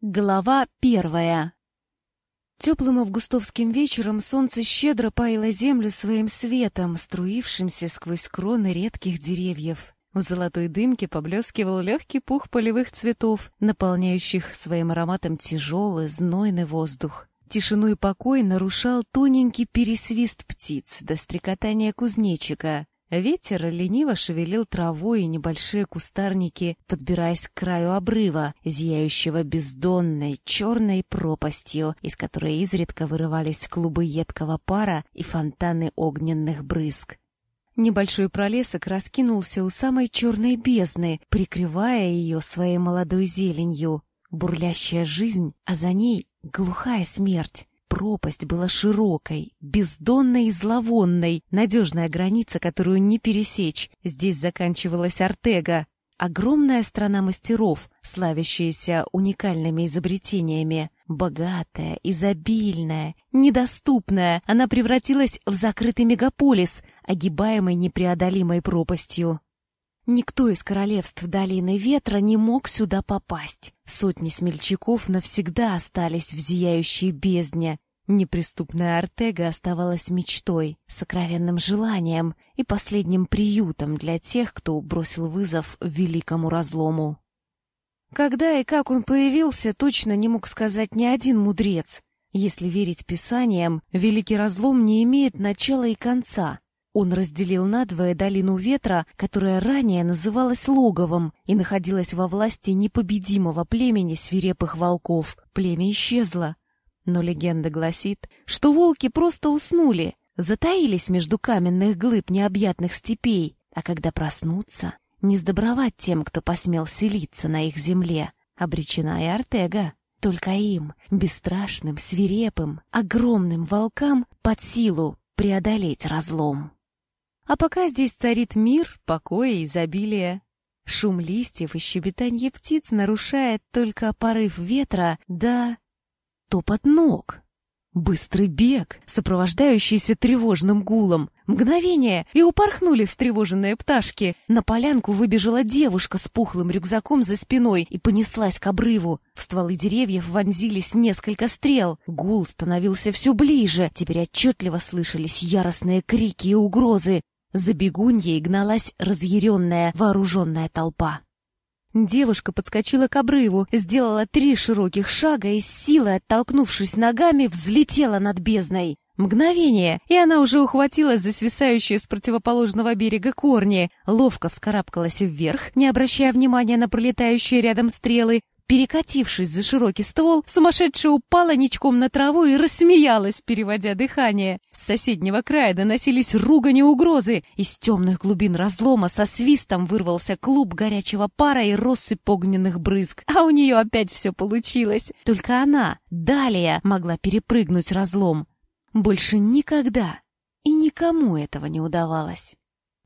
Глава первая Теплым августовским вечером солнце щедро паяло землю своим светом, струившимся сквозь кроны редких деревьев. В золотой дымке поблескивал легкий пух полевых цветов, наполняющих своим ароматом тяжелый, знойный воздух. Тишину и покой нарушал тоненький пересвист птиц до стрекотания кузнечика. Ветер лениво шевелил травой и небольшие кустарники, подбираясь к краю обрыва, зияющего бездонной черной пропастью, из которой изредка вырывались клубы едкого пара и фонтаны огненных брызг. Небольшой пролесок раскинулся у самой черной бездны, прикрывая ее своей молодой зеленью. Бурлящая жизнь, а за ней глухая смерть. Пропасть была широкой, бездонной и зловонной, надежная граница, которую не пересечь. Здесь заканчивалась Артега, огромная страна мастеров, славящаяся уникальными изобретениями. Богатая, изобильная, недоступная, она превратилась в закрытый мегаполис, огибаемый непреодолимой пропастью. Никто из королевств Долины Ветра не мог сюда попасть. Сотни смельчаков навсегда остались в зияющей бездне. Неприступная Артега оставалась мечтой, сокровенным желанием и последним приютом для тех, кто бросил вызов великому разлому. Когда и как он появился, точно не мог сказать ни один мудрец. Если верить писаниям, великий разлом не имеет начала и конца — он разделил надвое долину ветра, которая ранее называлась Логовом и находилась во власти непобедимого племени свирепых волков. Племя исчезло. Но легенда гласит, что волки просто уснули, затаились между каменных глыб необъятных степей, а когда проснутся, не сдобровать тем, кто посмел селиться на их земле. Обречена и Артега. Только им, бесстрашным, свирепым, огромным волкам под силу преодолеть разлом. А пока здесь царит мир, покой и изобилие. Шум листьев и щебетанье птиц нарушает только порыв ветра да топот ног. Быстрый бег, сопровождающийся тревожным гулом. Мгновение, и упорхнули встревоженные пташки. На полянку выбежала девушка с пухлым рюкзаком за спиной и понеслась к обрыву. В стволы деревьев вонзились несколько стрел. Гул становился все ближе. Теперь отчетливо слышались яростные крики и угрозы. За бегуньей гналась разъяренная вооруженная толпа. Девушка подскочила к обрыву, сделала три широких шага и с силой, оттолкнувшись ногами, взлетела над бездной. Мгновение, и она уже ухватилась за свисающие с противоположного берега корни, ловко вскарабкалась вверх, не обращая внимания на пролетающие рядом стрелы, Перекатившись за широкий ствол, сумасшедшая упала ничком на траву и рассмеялась, переводя дыхание. С соседнего края доносились ругани угрозы. Из темных глубин разлома со свистом вырвался клуб горячего пара и россыпь огненных брызг. А у нее опять все получилось. Только она, Далия, могла перепрыгнуть разлом. Больше никогда и никому этого не удавалось.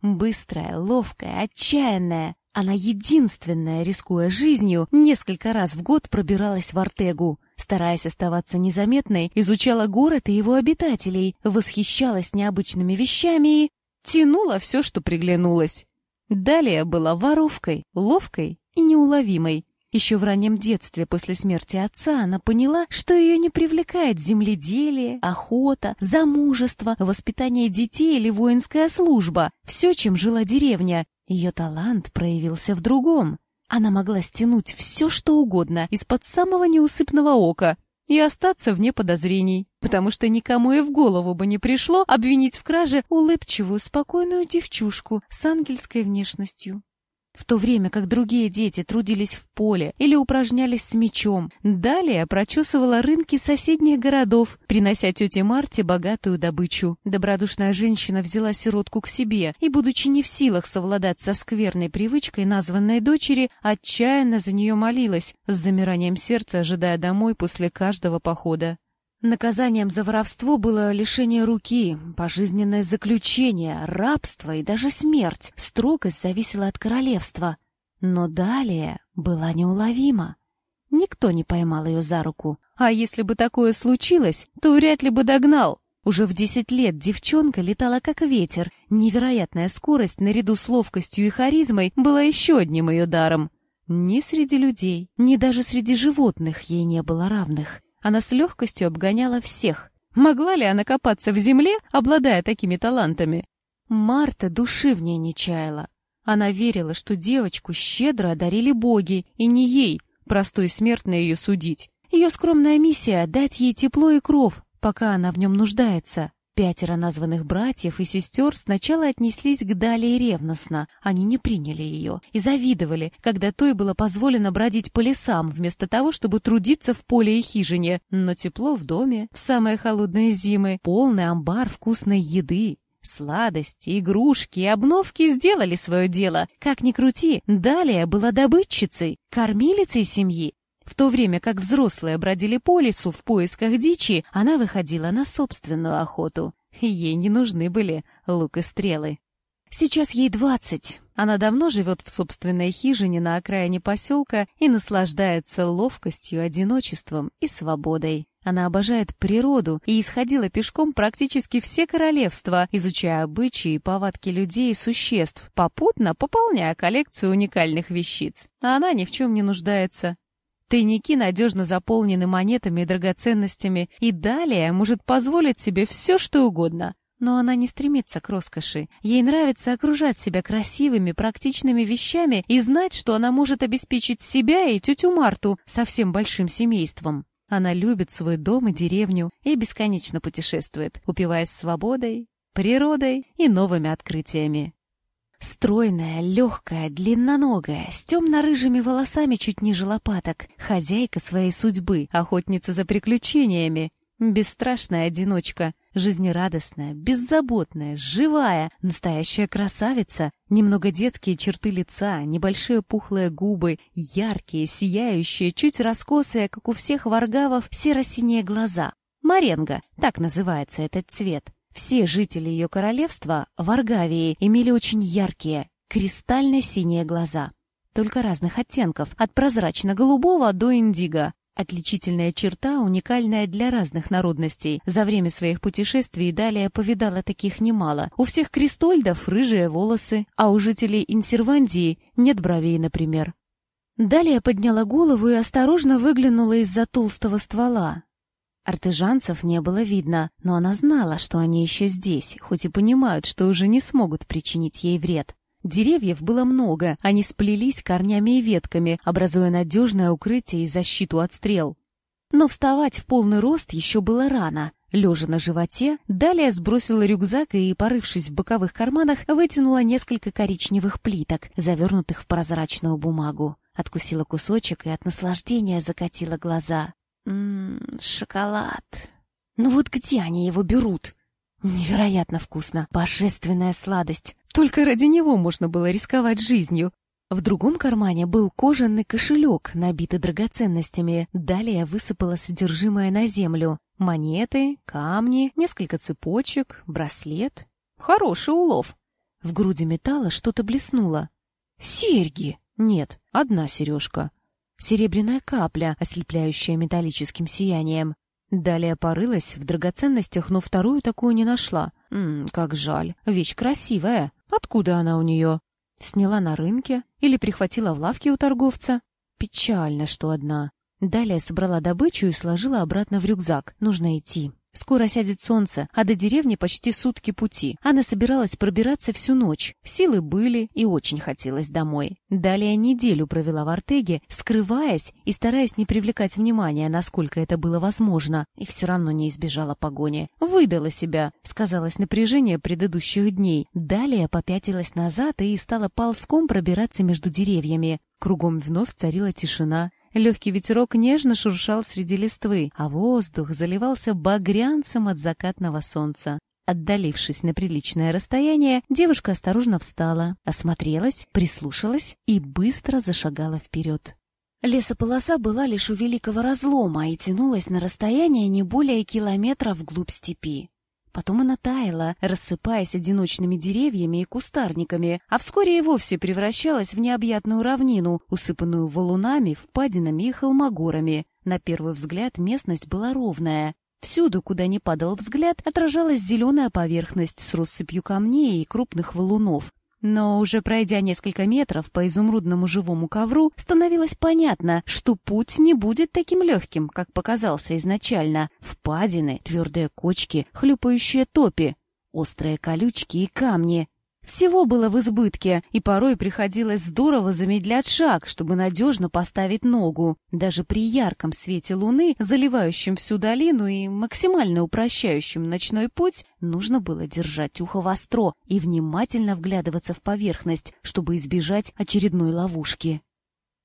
Быстрая, ловкая, отчаянная, она единственная, рискуя жизнью, несколько раз в год пробиралась в Артегу. Стараясь оставаться незаметной, изучала город и его обитателей, восхищалась необычными вещами и тянула все, что приглянулось. Далее была воровкой, ловкой и неуловимой. Еще в раннем детстве после смерти отца она поняла, что ее не привлекает земледелие, охота, замужество, воспитание детей или воинская служба. Все, чем жила деревня, ее талант проявился в другом. Она могла стянуть все, что угодно из-под самого неусыпного ока и остаться вне подозрений, потому что никому и в голову бы не пришло обвинить в краже улыбчивую, спокойную девчушку с ангельской внешностью. В то время как другие дети трудились в поле или упражнялись с мечом, далее прочесывала рынки соседних городов, принося тете Марте богатую добычу. Добродушная женщина взяла сиротку к себе и, будучи не в силах совладать со скверной привычкой названной дочери, отчаянно за нее молилась, с замиранием сердца ожидая домой после каждого похода. Наказанием за воровство было лишение руки, пожизненное заключение, рабство и даже смерть. Строгость зависела от королевства. Но далее была неуловима. Никто не поймал ее за руку. А если бы такое случилось, то вряд ли бы догнал. Уже в десять лет девчонка летала как ветер. Невероятная скорость наряду с ловкостью и харизмой была еще одним ее даром. Ни среди людей, ни даже среди животных ей не было равных. Она с легкостью обгоняла всех. Могла ли она копаться в земле, обладая такими талантами? Марта души в ней не чаяла. Она верила, что девочку щедро одарили боги, и не ей, простой смертной, ее судить. Ее скромная миссия — дать ей тепло и кров, пока она в нем нуждается. Пятеро названных братьев и сестер сначала отнеслись к Далии ревностно. Они не приняли ее и завидовали, когда той было позволено бродить по лесам, вместо того, чтобы трудиться в поле и хижине. Но тепло в доме, в самые холодные зимы, полный амбар вкусной еды, Сладости, игрушки и обновки сделали свое дело. Как ни крути, Далия была добытчицей, кормилицей семьи. В то время как взрослые бродили по лесу в поисках дичи, она выходила на собственную охоту. Ей не нужны были лук и стрелы. Сейчас ей двадцать. Она давно живет в собственной хижине на окраине поселка и наслаждается ловкостью, одиночеством и свободой. Она обожает природу и исходила пешком практически все королевства, изучая обычаи и повадки людей и существ, попутно пополняя коллекцию уникальных вещиц. А она ни в чем не нуждается. Тайники надежно заполнены монетами и драгоценностями, и далее может позволить себе все, что угодно. Но она не стремится к роскоши. Ей нравится окружать себя красивыми, практичными вещами и знать, что она может обеспечить себя и тетю Марту со всем большим семейством. Она любит свой дом и деревню и бесконечно путешествует, упиваясь свободой, природой и новыми открытиями. Стройная, легкая, длинноногая, с темно-рыжими волосами чуть ниже лопаток, хозяйка своей судьбы, охотница за приключениями, бесстрашная одиночка, жизнерадостная, беззаботная, живая, настоящая красавица, немного детские черты лица, небольшие пухлые губы, яркие, сияющие, чуть раскосые, как у всех варгавов, серо-синие глаза. Маренго, так называется этот цвет. Все жители ее королевства, в Аргавии, имели очень яркие, кристально-синие глаза. Только разных оттенков, от прозрачно-голубого до индиго. Отличительная черта, уникальная для разных народностей. За время своих путешествий далее повидала таких немало. У всех крестольдов рыжие волосы, а у жителей Инсервандии нет бровей, например. Далее подняла голову и осторожно выглянула из-за толстого ствола. Артежанцев не было видно, но она знала, что они еще здесь, хоть и понимают, что уже не смогут причинить ей вред. Деревьев было много, они сплелись корнями и ветками, образуя надежное укрытие и защиту от стрел. Но вставать в полный рост еще было рано. Лежа на животе, далее сбросила рюкзак и, порывшись в боковых карманах, вытянула несколько коричневых плиток, завернутых в прозрачную бумагу. Откусила кусочек и от наслаждения закатила глаза. Ммм, шоколад. Ну вот где они его берут? Невероятно вкусно. Божественная сладость. Только ради него можно было рисковать жизнью. В другом кармане был кожаный кошелек, набитый драгоценностями. Далее высыпала содержимое на землю. Монеты, камни, несколько цепочек, браслет. Хороший улов. В груди металла что-то блеснуло. Серьги! Нет, одна сережка серебряная капля, ослепляющая металлическим сиянием. Далее порылась в драгоценностях, но вторую такую не нашла. Ммм, как жаль. Вещь красивая. Откуда она у нее? Сняла на рынке или прихватила в лавке у торговца? Печально, что одна. Далее собрала добычу и сложила обратно в рюкзак. Нужно идти. Скоро сядет солнце, а до деревни почти сутки пути. Она собиралась пробираться всю ночь. Силы были и очень хотелось домой. Далее неделю провела в Артеге, скрываясь и стараясь не привлекать внимания, насколько это было возможно, и все равно не избежала погони. Выдала себя, сказалось напряжение предыдущих дней. Далее попятилась назад и стала ползком пробираться между деревьями. Кругом вновь царила тишина. Легкий ветерок нежно шуршал среди листвы, а воздух заливался багрянцем от закатного солнца. Отдалившись на приличное расстояние, девушка осторожно встала, осмотрелась, прислушалась и быстро зашагала вперед. Лесополоса была лишь у великого разлома и тянулась на расстояние не более километра вглубь степи. Потом она таяла, рассыпаясь одиночными деревьями и кустарниками, а вскоре и вовсе превращалась в необъятную равнину, усыпанную валунами, впадинами и холмогорами. На первый взгляд местность была ровная. Всюду, куда ни падал взгляд, отражалась зеленая поверхность с россыпью камней и крупных валунов. Но уже пройдя несколько метров по изумрудному живому ковру, становилось понятно, что путь не будет таким легким, как показался изначально. Впадины, твердые кочки, хлюпающие топи, острые колючки и камни. Всего было в избытке, и порой приходилось здорово замедлять шаг, чтобы надежно поставить ногу. Даже при ярком свете луны, заливающем всю долину и максимально упрощающем ночной путь, нужно было держать ухо востро и внимательно вглядываться в поверхность, чтобы избежать очередной ловушки.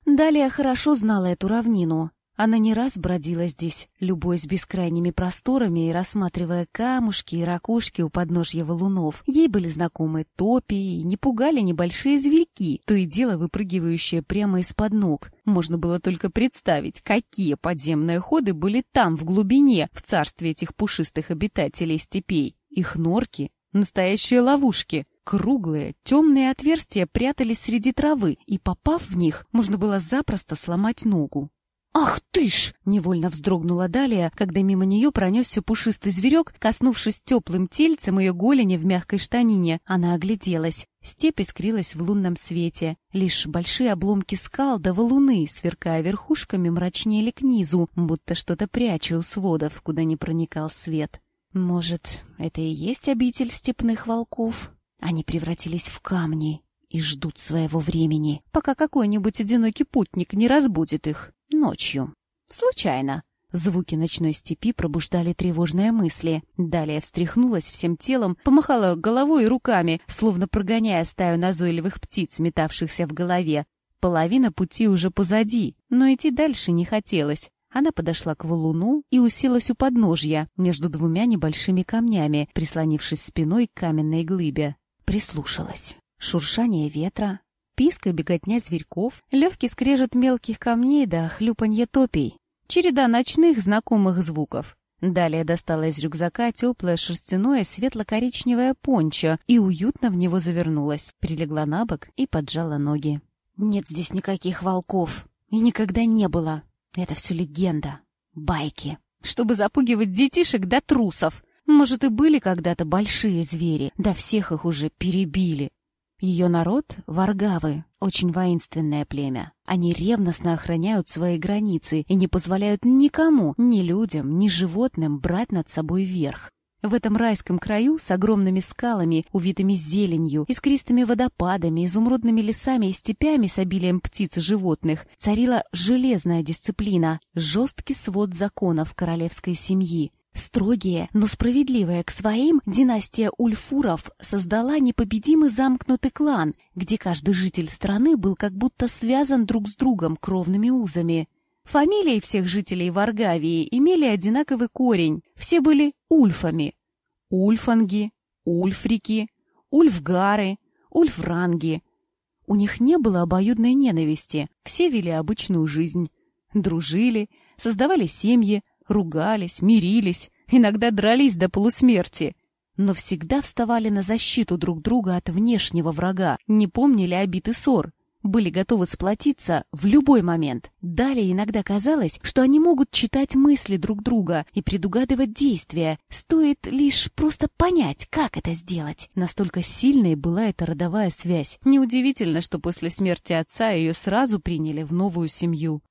Далее хорошо знала эту равнину. Она не раз бродила здесь, любуясь бескрайними просторами и рассматривая камушки и ракушки у подножья валунов. Ей были знакомы топи и не пугали небольшие зверьки, то и дело выпрыгивающие прямо из-под ног. Можно было только представить, какие подземные ходы были там, в глубине, в царстве этих пушистых обитателей степей. Их норки — настоящие ловушки — Круглые, темные отверстия прятались среди травы, и, попав в них, можно было запросто сломать ногу. «Ах ты ж!» — невольно вздрогнула Далия, когда мимо нее пронесся пушистый зверек, коснувшись теплым тельцем ее голени в мягкой штанине. Она огляделась. Степь искрилась в лунном свете. Лишь большие обломки скал да валуны, сверкая верхушками, мрачнели к низу, будто что-то пряча у сводов, куда не проникал свет. Может, это и есть обитель степных волков? Они превратились в камни и ждут своего времени, пока какой-нибудь одинокий путник не разбудит их. Ночью. Случайно. Звуки ночной степи пробуждали тревожные мысли. Далее встряхнулась всем телом, помахала головой и руками, словно прогоняя стаю назойливых птиц, метавшихся в голове. Половина пути уже позади, но идти дальше не хотелось. Она подошла к валуну и уселась у подножья, между двумя небольшими камнями, прислонившись спиной к каменной глыбе. Прислушалась. Шуршание ветра, писк и беготня зверьков, легкий скрежет мелких камней да хлюпанье топий, череда ночных знакомых звуков. Далее достала из рюкзака теплое шерстяное светло-коричневое пончо и уютно в него завернулась, прилегла на бок и поджала ноги. «Нет здесь никаких волков. И никогда не было. Это все легенда. Байки. Чтобы запугивать детишек до трусов. Может, и были когда-то большие звери, да всех их уже перебили. Ее народ — варгавы, очень воинственное племя. Они ревностно охраняют свои границы и не позволяют никому, ни людям, ни животным брать над собой верх. В этом райском краю с огромными скалами, увитыми зеленью, искристыми водопадами, изумрудными лесами и степями с обилием птиц и животных царила железная дисциплина, жесткий свод законов королевской семьи, Строгие, но справедливые к своим, династия Ульфуров создала непобедимый замкнутый клан, где каждый житель страны был как будто связан друг с другом кровными узами. Фамилии всех жителей Варгавии имели одинаковый корень, все были ульфами. Ульфанги, ульфрики, ульфгары, ульфранги. У них не было обоюдной ненависти, все вели обычную жизнь. Дружили, создавали семьи, ругались, мирились, иногда дрались до полусмерти, но всегда вставали на защиту друг друга от внешнего врага, не помнили обид и ссор, были готовы сплотиться в любой момент. Далее иногда казалось, что они могут читать мысли друг друга и предугадывать действия, стоит лишь просто понять, как это сделать. Настолько сильной была эта родовая связь. Неудивительно, что после смерти отца ее сразу приняли в новую семью.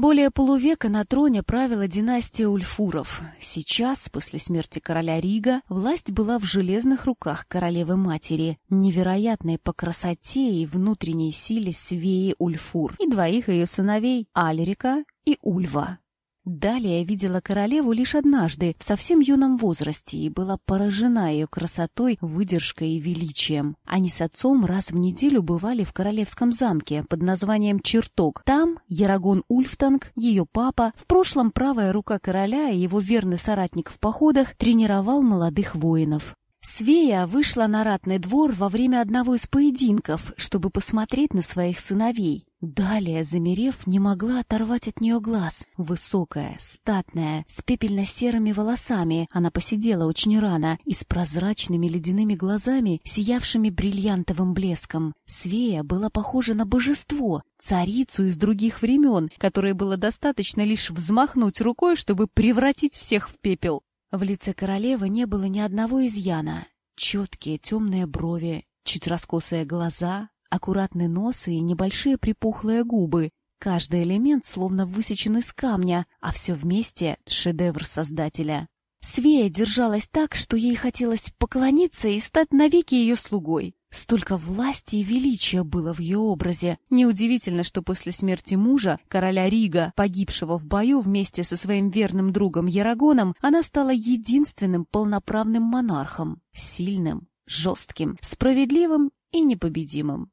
Более полувека на троне правила династия Ульфуров. Сейчас, после смерти короля Рига, власть была в железных руках королевы-матери, невероятной по красоте и внутренней силе Свеи Ульфур и двоих ее сыновей Альрика и Ульва. Далее я видела королеву лишь однажды, в совсем юном возрасте, и была поражена ее красотой, выдержкой и величием. Они с отцом раз в неделю бывали в королевском замке под названием Чертог. Там Ярагон Ульфтанг, ее папа, в прошлом правая рука короля и его верный соратник в походах, тренировал молодых воинов. Свея вышла на ратный двор во время одного из поединков, чтобы посмотреть на своих сыновей. Далее, замерев, не могла оторвать от нее глаз. Высокая, статная, с пепельно-серыми волосами, она посидела очень рано и с прозрачными ледяными глазами, сиявшими бриллиантовым блеском. Свея была похожа на божество, царицу из других времен, которой было достаточно лишь взмахнуть рукой, чтобы превратить всех в пепел. В лице королевы не было ни одного изъяна. Четкие темные брови, чуть раскосые глаза, аккуратный нос и небольшие припухлые губы. Каждый элемент словно высечен из камня, а все вместе — шедевр создателя. Свея держалась так, что ей хотелось поклониться и стать навеки ее слугой. Столько власти и величия было в ее образе. Неудивительно, что после смерти мужа, короля Рига, погибшего в бою вместе со своим верным другом Ярагоном, она стала единственным полноправным монархом. Сильным, жестким, справедливым и непобедимым.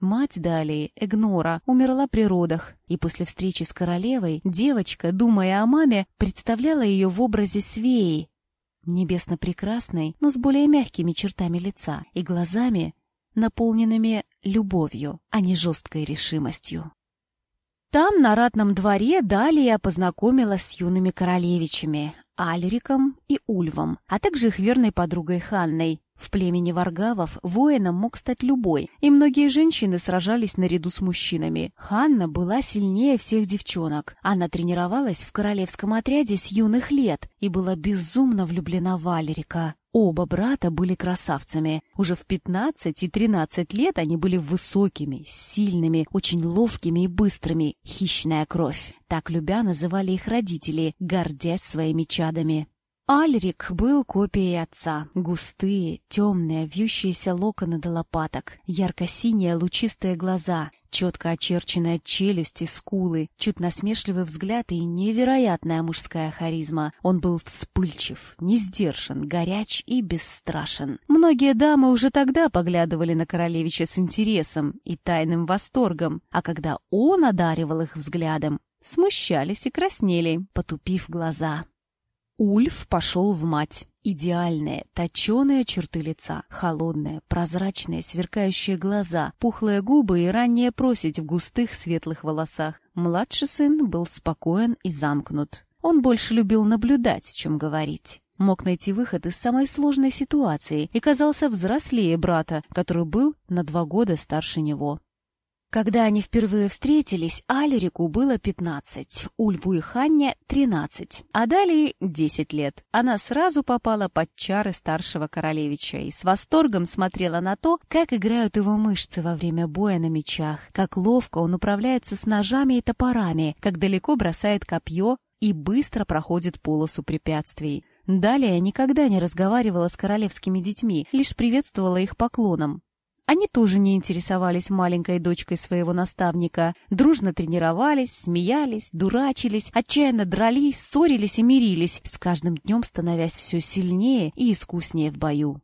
Мать Далии, Эгнора, умерла при родах, и после встречи с королевой девочка, думая о маме, представляла ее в образе свеи, небесно прекрасной, но с более мягкими чертами лица и глазами, наполненными любовью, а не жесткой решимостью. Там, на ратном дворе, Далия познакомилась с юными королевичами, Альриком и Ульвом, а также их верной подругой Ханной, в племени варгавов воином мог стать любой, и многие женщины сражались наряду с мужчинами. Ханна была сильнее всех девчонок. Она тренировалась в королевском отряде с юных лет и была безумно влюблена в Алерика. Оба брата были красавцами. Уже в 15 и 13 лет они были высокими, сильными, очень ловкими и быстрыми. Хищная кровь. Так любя называли их родители, гордясь своими чадами. Альрик был копией отца. Густые, темные, вьющиеся локоны до лопаток, ярко-синие лучистые глаза, четко очерченная челюсть и скулы, чуть насмешливый взгляд и невероятная мужская харизма. Он был вспыльчив, не сдержан, горяч и бесстрашен. Многие дамы уже тогда поглядывали на королевича с интересом и тайным восторгом, а когда он одаривал их взглядом, смущались и краснели, потупив глаза. Ульф пошел в мать. Идеальные, точеные черты лица, холодные, прозрачные, сверкающие глаза, пухлые губы и ранняя просить в густых светлых волосах. Младший сын был спокоен и замкнут. Он больше любил наблюдать, чем говорить. Мог найти выход из самой сложной ситуации и казался взрослее брата, который был на два года старше него. Когда они впервые встретились, Алерику было 15, Ульву и Ханне — 13, а далее 10 лет. Она сразу попала под чары старшего королевича и с восторгом смотрела на то, как играют его мышцы во время боя на мечах, как ловко он управляется с ножами и топорами, как далеко бросает копье и быстро проходит полосу препятствий. Далее никогда не разговаривала с королевскими детьми, лишь приветствовала их поклоном. Они тоже не интересовались маленькой дочкой своего наставника, дружно тренировались, смеялись, дурачились, отчаянно дрались, ссорились и мирились, с каждым днем становясь все сильнее и искуснее в бою.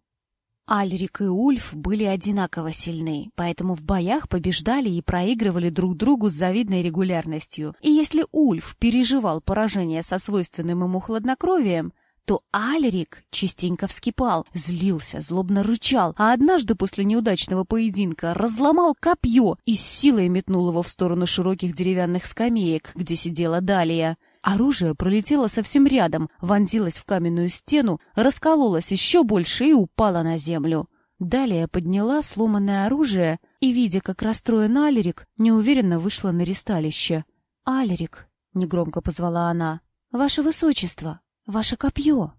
Альрик и Ульф были одинаково сильны, поэтому в боях побеждали и проигрывали друг другу с завидной регулярностью. И если Ульф переживал поражение со свойственным ему хладнокровием, то Альрик частенько вскипал, злился, злобно рычал, а однажды после неудачного поединка разломал копье и с силой метнул его в сторону широких деревянных скамеек, где сидела Далия. Оружие пролетело совсем рядом, вонзилось в каменную стену, раскололось еще больше и упало на землю. Далее подняла сломанное оружие и, видя, как расстроен Алерик, неуверенно вышла на ристалище. «Алерик», — негромко позвала она, — «Ваше Высочество, «Ваше копье!»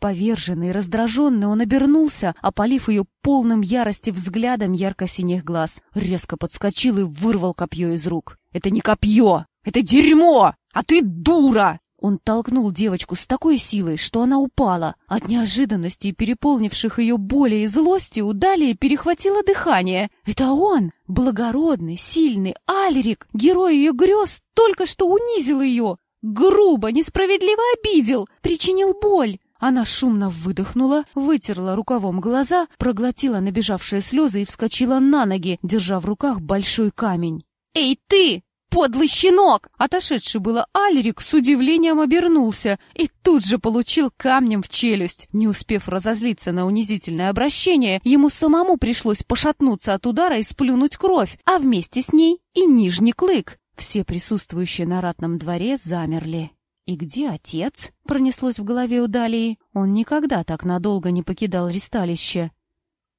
Поверженный, раздраженный, он обернулся, опалив ее полным ярости взглядом ярко-синих глаз. Резко подскочил и вырвал копье из рук. «Это не копье! Это дерьмо! А ты дура!» Он толкнул девочку с такой силой, что она упала. От неожиданности и переполнивших ее боли и злости у Далии перехватило дыхание. Это он, благородный, сильный Альрик, герой ее грез, только что унизил ее грубо, несправедливо обидел, причинил боль. Она шумно выдохнула, вытерла рукавом глаза, проглотила набежавшие слезы и вскочила на ноги, держа в руках большой камень. «Эй, ты! Подлый щенок!» Отошедший было Альрик с удивлением обернулся и тут же получил камнем в челюсть. Не успев разозлиться на унизительное обращение, ему самому пришлось пошатнуться от удара и сплюнуть кровь, а вместе с ней и нижний клык. Все присутствующие на ратном дворе замерли. «И где отец?» — пронеслось в голове у Далии. Он никогда так надолго не покидал ристалище.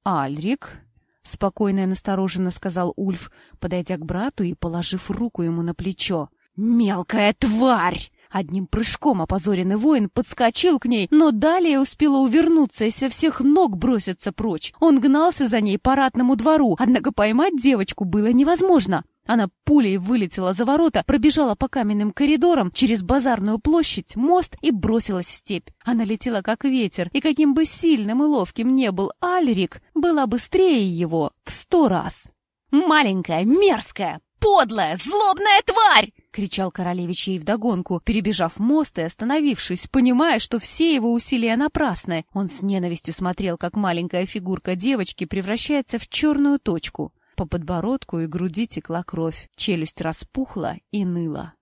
«Альрик?» — спокойно и настороженно сказал Ульф, подойдя к брату и положив руку ему на плечо. «Мелкая тварь!» Одним прыжком опозоренный воин подскочил к ней, но далее успела увернуться и со всех ног броситься прочь. Он гнался за ней по ратному двору, однако поймать девочку было невозможно. Она пулей вылетела за ворота, пробежала по каменным коридорам, через базарную площадь, мост и бросилась в степь. Она летела как ветер, и каким бы сильным и ловким не был Альрик, была быстрее его в сто раз. «Маленькая, мерзкая, подлая, злобная тварь!» — кричал королевич ей вдогонку, перебежав мост и остановившись, понимая, что все его усилия напрасны. Он с ненавистью смотрел, как маленькая фигурка девочки превращается в черную точку. По подбородку и груди текла кровь, челюсть распухла и ныла.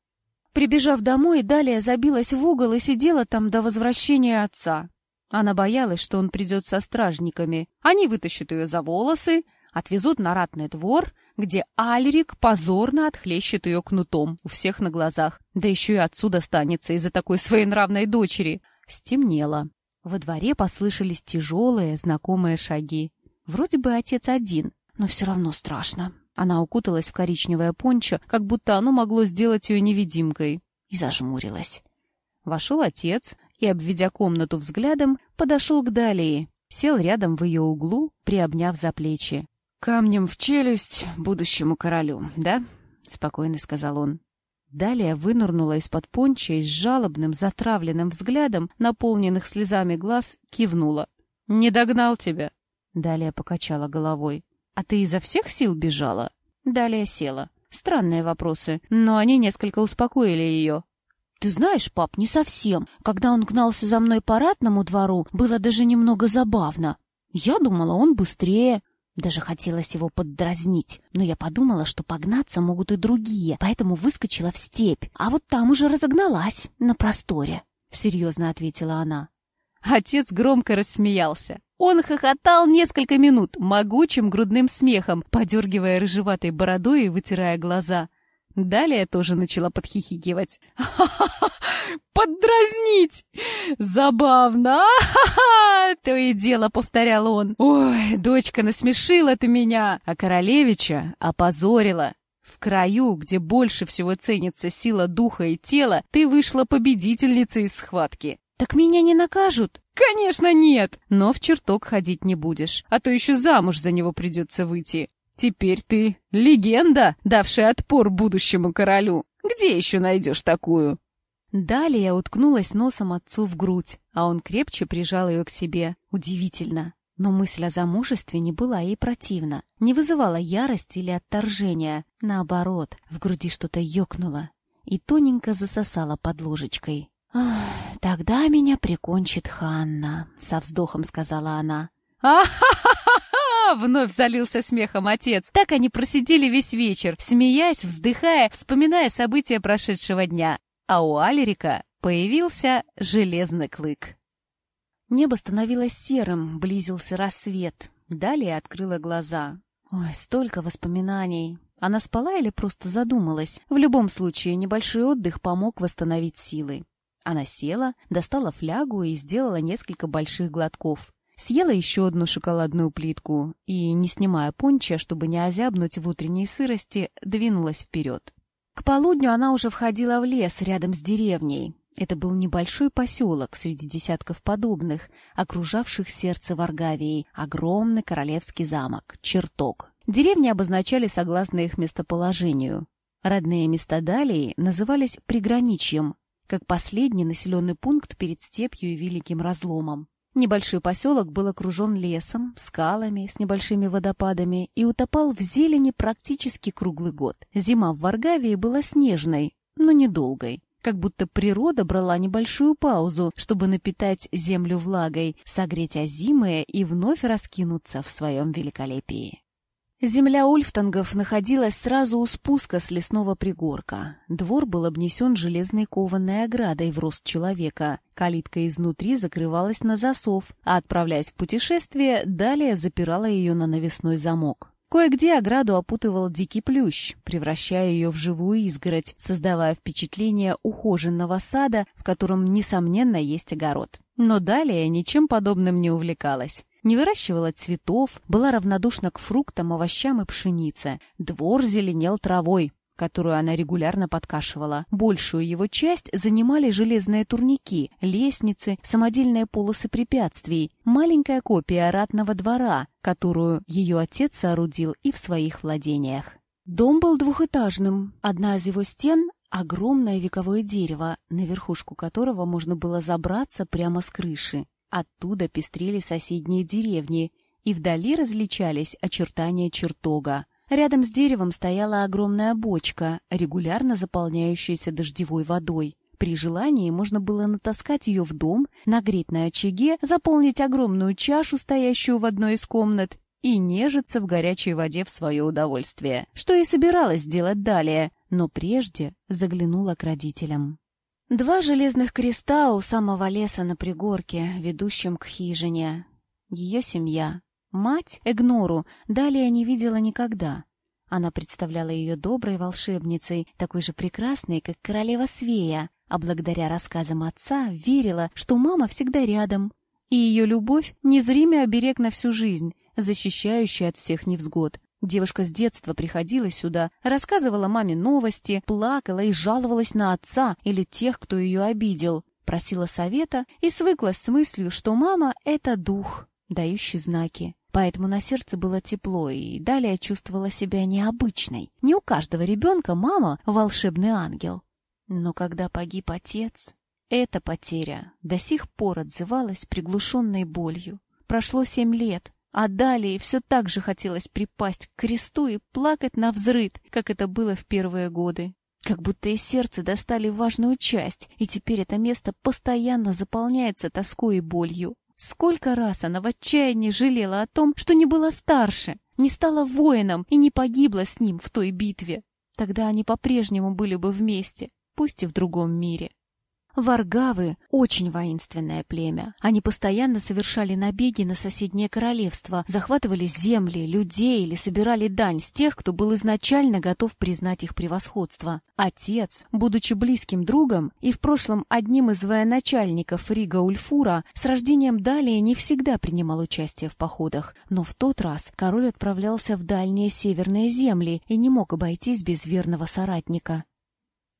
Прибежав домой, Далее забилась в угол и сидела там до возвращения отца. Она боялась, что он придет со стражниками. Они вытащат ее за волосы, отвезут на ратный двор, где Альрик позорно отхлещет ее кнутом у всех на глазах. Да еще и отсюда станется из-за такой своенравной дочери. Стемнело. Во дворе послышались тяжелые, знакомые шаги. Вроде бы отец один, но все равно страшно. Она укуталась в коричневое пончо, как будто оно могло сделать ее невидимкой, и зажмурилась. Вошел отец и, обведя комнату взглядом, подошел к Далии, сел рядом в ее углу, приобняв за плечи. «Камнем в челюсть будущему королю, да?» — спокойно сказал он. Далее вынырнула из-под понча и с жалобным, затравленным взглядом, наполненных слезами глаз, кивнула. «Не догнал тебя!» Далее покачала головой. «А ты изо всех сил бежала?» Далее села. Странные вопросы, но они несколько успокоили ее. «Ты знаешь, пап, не совсем. Когда он гнался за мной по ратному двору, было даже немного забавно. Я думала, он быстрее. Даже хотелось его поддразнить, но я подумала, что погнаться могут и другие, поэтому выскочила в степь, а вот там уже разогналась, на просторе», — серьезно ответила она. Отец громко рассмеялся. Он хохотал несколько минут могучим грудным смехом, подергивая рыжеватой бородой и вытирая глаза. Далее тоже начала подхихикивать. «Ха-ха-ха! Поддразнить! Забавно! А-ха-ха!» То и дело повторял он. «Ой, дочка, насмешила ты меня, а королевича опозорила!» В краю, где больше всего ценится сила духа и тела, ты вышла победительницей из схватки. «Так меня не накажут?» «Конечно нет! Но в чертог ходить не будешь, а то еще замуж за него придется выйти. Теперь ты легенда, давшая отпор будущему королю. Где еще найдешь такую?» Далее уткнулась носом отцу в грудь, а он крепче прижал ее к себе. Удивительно. Но мысль о замужестве не была ей противна, не вызывала ярости или отторжения. Наоборот, в груди что-то ёкнуло и тоненько засосала под ложечкой. «Тогда меня прикончит Ханна», — со вздохом сказала она. «А-ха-ха-ха!» — вновь залился смехом отец. Так они просидели весь вечер, смеясь, вздыхая, вспоминая события прошедшего дня. А у Алерика появился железный клык. Небо становилось серым, близился рассвет. Далее открыла глаза. Ой, столько воспоминаний. Она спала или просто задумалась? В любом случае, небольшой отдых помог восстановить силы. Она села, достала флягу и сделала несколько больших глотков. Съела еще одну шоколадную плитку и, не снимая понча, чтобы не озябнуть в утренней сырости, двинулась вперед. К полудню она уже входила в лес рядом с деревней. Это был небольшой поселок среди десятков подобных, окружавших сердце Варгавии, огромный королевский замок, чертог. Деревни обозначали согласно их местоположению. Родные места Далии назывались приграничьем, как последний населенный пункт перед степью и великим разломом. Небольшой поселок был окружен лесом, скалами, с небольшими водопадами и утопал в зелени практически круглый год. Зима в Варгавии была снежной, но недолгой. Как будто природа брала небольшую паузу, чтобы напитать землю влагой, согреть озимое и вновь раскинуться в своем великолепии. Земля ульфтангов находилась сразу у спуска с лесного пригорка. Двор был обнесен железной кованой оградой в рост человека. Калитка изнутри закрывалась на засов, а, отправляясь в путешествие, далее запирала ее на навесной замок. Кое-где ограду опутывал дикий плющ, превращая ее в живую изгородь, создавая впечатление ухоженного сада, в котором, несомненно, есть огород. Но далее ничем подобным не увлекалась не выращивала цветов, была равнодушна к фруктам, овощам и пшенице. Двор зеленел травой. которую она регулярно подкашивала. Большую его часть занимали железные турники, лестницы, самодельные полосы препятствий, маленькая копия ратного двора, которую ее отец соорудил и в своих владениях. Дом был двухэтажным. Одна из его стен — огромное вековое дерево, на верхушку которого можно было забраться прямо с крыши. Оттуда пестрели соседние деревни, и вдали различались очертания чертога. Рядом с деревом стояла огромная бочка, регулярно заполняющаяся дождевой водой. При желании можно было натаскать ее в дом, нагреть на очаге, заполнить огромную чашу, стоящую в одной из комнат, и нежиться в горячей воде в свое удовольствие, что и собиралась делать далее, но прежде заглянула к родителям. Два железных креста у самого леса на пригорке, ведущем к хижине. Ее семья, Мать, Эгнору, далее не видела никогда. Она представляла ее доброй волшебницей, такой же прекрасной, как королева Свея, а благодаря рассказам отца верила, что мама всегда рядом, и ее любовь — незримый оберег на всю жизнь, защищающий от всех невзгод. Девушка с детства приходила сюда, рассказывала маме новости, плакала и жаловалась на отца или тех, кто ее обидел, просила совета и свыклась с мыслью, что мама — это дух, дающий знаки. Поэтому на сердце было тепло, и далее чувствовала себя необычной. Не у каждого ребенка мама — волшебный ангел. Но когда погиб отец, эта потеря до сих пор отзывалась приглушенной болью. Прошло семь лет, а далее все так же хотелось припасть к кресту и плакать на взрыд, как это было в первые годы. Как будто из сердца достали важную часть, и теперь это место постоянно заполняется тоской и болью. Сколько раз она в отчаянии жалела о том, что не была старше, не стала воином и не погибла с ним в той битве. Тогда они по-прежнему были бы вместе, пусть и в другом мире. Варгавы — очень воинственное племя. Они постоянно совершали набеги на соседнее королевство, захватывали земли, людей или собирали дань с тех, кто был изначально готов признать их превосходство. Отец, будучи близким другом и в прошлом одним из военачальников Рига Ульфура, с рождением Далее не всегда принимал участие в походах, но в тот раз король отправлялся в дальние северные земли и не мог обойтись без верного соратника.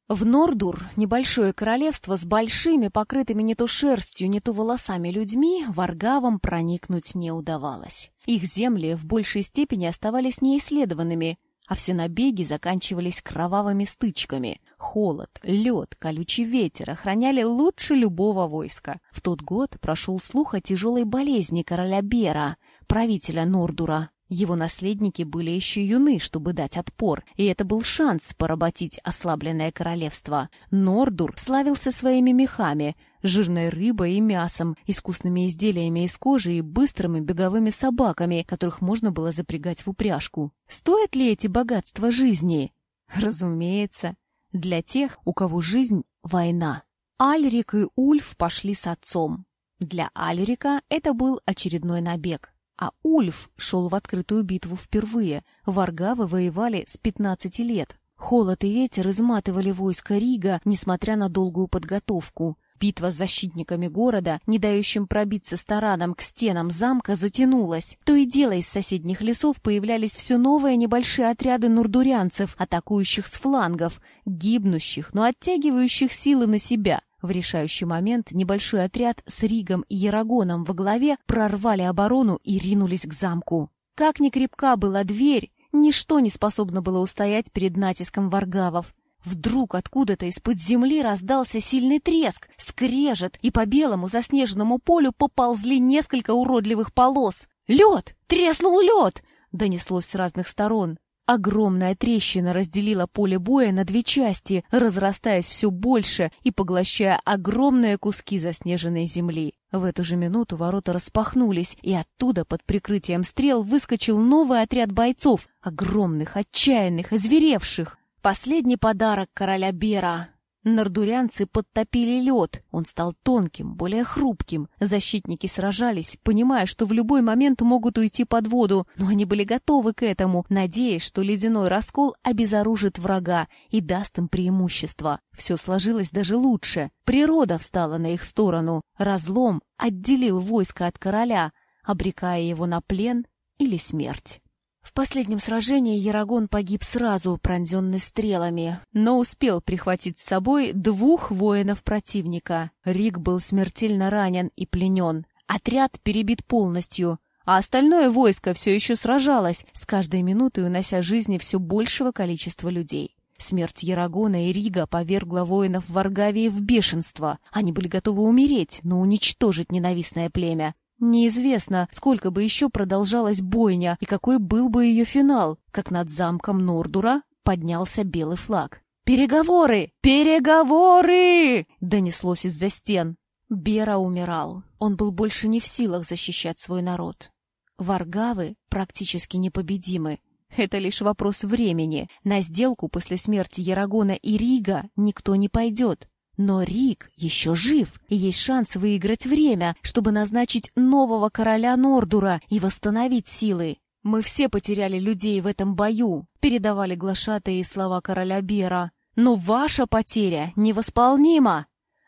В Нордур, небольшое королевство с большими, покрытыми не то шерстью, не то волосами людьми, варгавам проникнуть не удавалось. Их земли в большей степени оставались неисследованными, а все набеги заканчивались кровавыми стычками. Холод, лед, колючий ветер охраняли лучше любого войска. В тот год прошел слух о тяжелой болезни короля Бера, правителя Нордура. Его наследники были еще юны, чтобы дать отпор, и это был шанс поработить ослабленное королевство. Нордур славился своими мехами, жирной рыбой и мясом, искусными изделиями из кожи и быстрыми беговыми собаками, которых можно было запрягать в упряжку. Стоят ли эти богатства жизни? Разумеется, для тех, у кого жизнь — война. Альрик и Ульф пошли с отцом. Для Альрика это был очередной набег. А Ульф шел в открытую битву впервые. Варгавы воевали с 15 лет. Холод и ветер изматывали войско Рига, несмотря на долгую подготовку. Битва с защитниками города, не дающим пробиться старанам к стенам замка, затянулась. То и дело из соседних лесов появлялись все новые небольшие отряды нурдурянцев, атакующих с флангов, гибнущих, но оттягивающих силы на себя. В решающий момент небольшой отряд с Ригом и Ярагоном во главе прорвали оборону и ринулись к замку. Как ни крепка была дверь, ничто не способно было устоять перед натиском варгавов. Вдруг откуда-то из-под земли раздался сильный треск, скрежет, и по белому заснеженному полю поползли несколько уродливых полос. «Лед! Треснул лед!» — донеслось с разных сторон. Огромная трещина разделила поле боя на две части, разрастаясь все больше и поглощая огромные куски заснеженной земли. В эту же минуту ворота распахнулись, и оттуда под прикрытием стрел выскочил новый отряд бойцов, огромных, отчаянных, озверевших. Последний подарок короля Бера Нардурянцы подтопили лед, он стал тонким, более хрупким. Защитники сражались, понимая, что в любой момент могут уйти под воду, но они были готовы к этому, надеясь, что ледяной раскол обезоружит врага и даст им преимущество. Все сложилось даже лучше. Природа встала на их сторону. Разлом отделил войско от короля, обрекая его на плен или смерть. В последнем сражении Ярагон погиб сразу, пронзенный стрелами, но успел прихватить с собой двух воинов противника. Рик был смертельно ранен и пленен. Отряд перебит полностью, а остальное войско все еще сражалось, с каждой минутой унося жизни все большего количества людей. Смерть Ярагона и Рига повергла воинов Варгавии в бешенство. Они были готовы умереть, но уничтожить ненавистное племя. Неизвестно, сколько бы еще продолжалась бойня и какой был бы ее финал, как над замком Нордура поднялся белый флаг. «Переговоры! Переговоры!» — донеслось из-за стен. Бера умирал. Он был больше не в силах защищать свой народ. Варгавы практически непобедимы. Это лишь вопрос времени. На сделку после смерти Ярагона и Рига никто не пойдет. Но Рик еще жив, и есть шанс выиграть время, чтобы назначить нового короля Нордура и восстановить силы. «Мы все потеряли людей в этом бою», — передавали глашатые слова короля Бера. «Но ваша потеря невосполнима.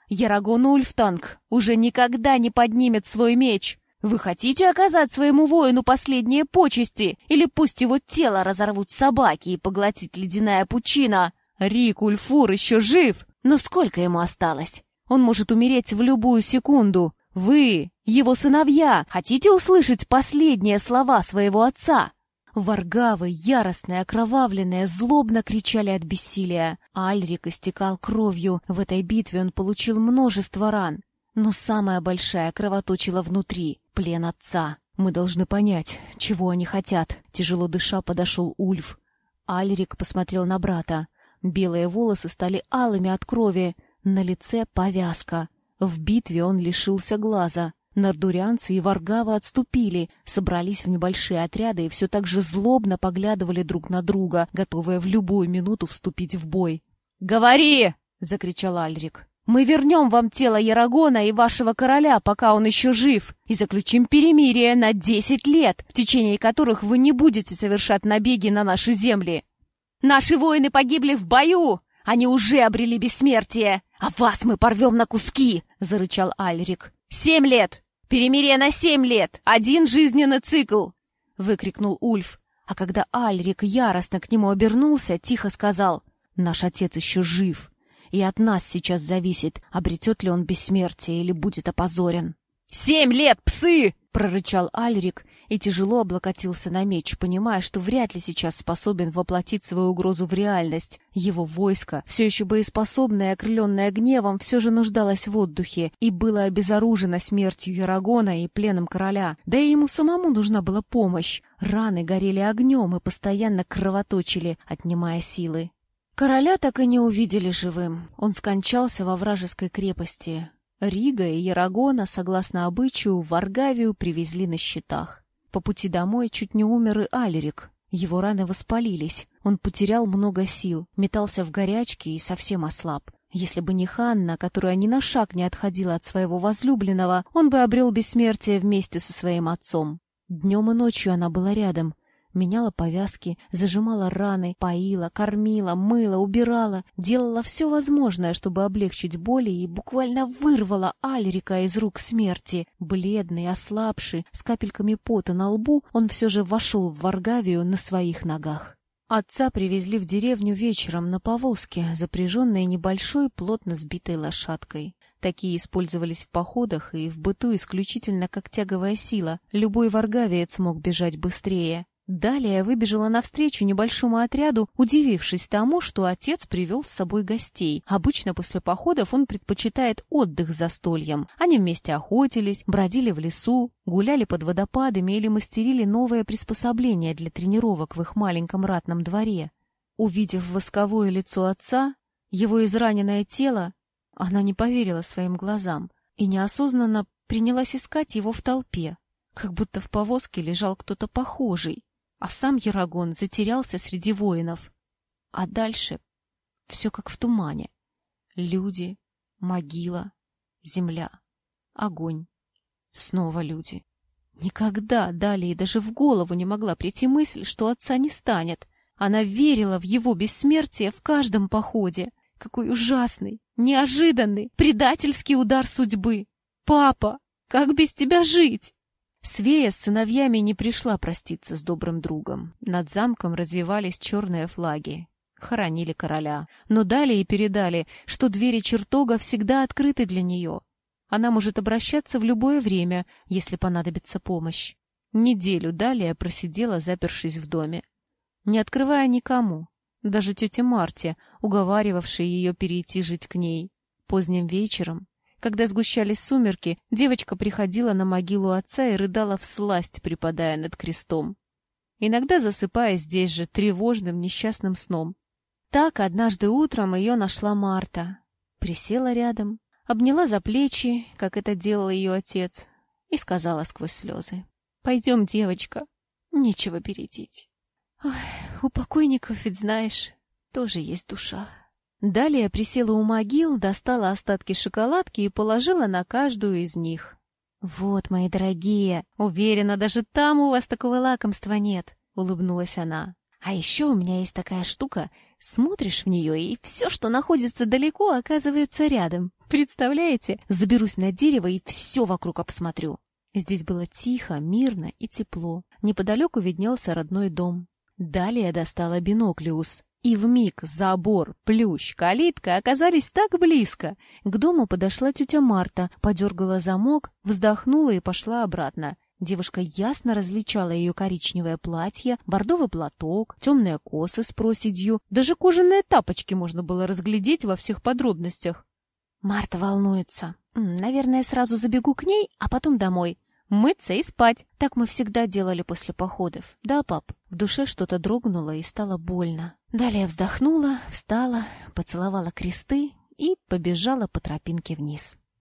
Ярагон Ульфтанг уже никогда не поднимет свой меч. Вы хотите оказать своему воину последние почести? Или пусть его тело разорвут собаки и поглотит ледяная пучина? Рик Ульфур еще жив, но сколько ему осталось? Он может умереть в любую секунду. Вы, его сыновья, хотите услышать последние слова своего отца? Варгавы, яростные, окровавленные, злобно кричали от бессилия. Альрик истекал кровью. В этой битве он получил множество ран. Но самая большая кровоточила внутри — плен отца. Мы должны понять, чего они хотят. Тяжело дыша подошел Ульф. Альрик посмотрел на брата. Белые волосы стали алыми от крови, на лице повязка. В битве он лишился глаза. Нардурянцы и Варгавы отступили, собрались в небольшие отряды и все так же злобно поглядывали друг на друга, готовые в любую минуту вступить в бой. «Говори!» — закричал Альрик. «Мы вернем вам тело Ярагона и вашего короля, пока он еще жив, и заключим перемирие на десять лет, в течение которых вы не будете совершать набеги на наши земли. Наши воины погибли в бою! Они уже обрели бессмертие! А вас мы порвем на куски!» — зарычал Альрик. «Семь лет! Перемирие на семь лет! Один жизненный цикл!» — выкрикнул Ульф. А когда Альрик яростно к нему обернулся, тихо сказал, «Наш отец еще жив, и от нас сейчас зависит, обретет ли он бессмертие или будет опозорен». «Семь лет, псы!» — прорычал Альрик и тяжело облокотился на меч, понимая, что вряд ли сейчас способен воплотить свою угрозу в реальность. Его войско, все еще боеспособное и окрыленное гневом, все же нуждалось в отдыхе и было обезоружено смертью Ярагона и пленом короля. Да и ему самому нужна была помощь. Раны горели огнем и постоянно кровоточили, отнимая силы. Короля так и не увидели живым. Он скончался во вражеской крепости. Рига и Ярагона, согласно обычаю, в Аргавию привезли на щитах. По пути домой чуть не умер и Алерик. Его раны воспалились. Он потерял много сил, метался в горячке и совсем ослаб. Если бы не Ханна, которая ни на шаг не отходила от своего возлюбленного, он бы обрел бессмертие вместе со своим отцом. Днем и ночью она была рядом, меняла повязки, зажимала раны, поила, кормила, мыла, убирала, делала все возможное, чтобы облегчить боли и буквально вырвала Альрика из рук смерти. Бледный, ослабший, с капельками пота на лбу, он все же вошел в Варгавию на своих ногах. Отца привезли в деревню вечером на повозке, запряженной небольшой, плотно сбитой лошадкой. Такие использовались в походах и в быту исключительно как тяговая сила. Любой варгавиец мог бежать быстрее. Далее выбежала навстречу небольшому отряду, удивившись тому, что отец привел с собой гостей. Обычно после походов он предпочитает отдых за стольем. Они вместе охотились, бродили в лесу, гуляли под водопадами или мастерили новое приспособление для тренировок в их маленьком ратном дворе. Увидев восковое лицо отца, его израненное тело, она не поверила своим глазам и неосознанно принялась искать его в толпе, как будто в повозке лежал кто-то похожий а сам Ярагон затерялся среди воинов. А дальше все как в тумане. Люди, могила, земля, огонь, снова люди. Никогда далее даже в голову не могла прийти мысль, что отца не станет. Она верила в его бессмертие в каждом походе. Какой ужасный, неожиданный, предательский удар судьбы. «Папа, как без тебя жить?» Свея с сыновьями не пришла проститься с добрым другом. Над замком развивались черные флаги. Хоронили короля. Но дали и передали, что двери чертога всегда открыты для нее. Она может обращаться в любое время, если понадобится помощь. Неделю далее просидела, запершись в доме. Не открывая никому, даже тете Марте, уговаривавшей ее перейти жить к ней. Поздним вечером, когда сгущались сумерки, девочка приходила на могилу отца и рыдала всласть, припадая над крестом. Иногда засыпая здесь же тревожным несчастным сном. Так однажды утром ее нашла Марта. Присела рядом, обняла за плечи, как это делал ее отец, и сказала сквозь слезы. «Пойдем, девочка, нечего бередить. Ой, у покойников ведь, знаешь, тоже есть душа». Далее присела у могил, достала остатки шоколадки и положила на каждую из них. «Вот, мои дорогие, уверена, даже там у вас такого лакомства нет», — улыбнулась она. «А еще у меня есть такая штука, смотришь в нее, и все, что находится далеко, оказывается рядом. Представляете? Заберусь на дерево и все вокруг обсмотрю». Здесь было тихо, мирно и тепло. Неподалеку виднелся родной дом. Далее достала биноклиус. И вмиг забор, плющ, калитка оказались так близко. К дому подошла тетя Марта, подергала замок, вздохнула и пошла обратно. Девушка ясно различала ее коричневое платье, бордовый платок, темные косы с проседью, даже кожаные тапочки можно было разглядеть во всех подробностях. Марта волнуется. Наверное, сразу забегу к ней, а потом домой мыться и спать. Так мы всегда делали после походов. Да, пап? В душе что-то дрогнуло и стало больно. Далее вздохнула, встала, поцеловала кресты и побежала по тропинке вниз.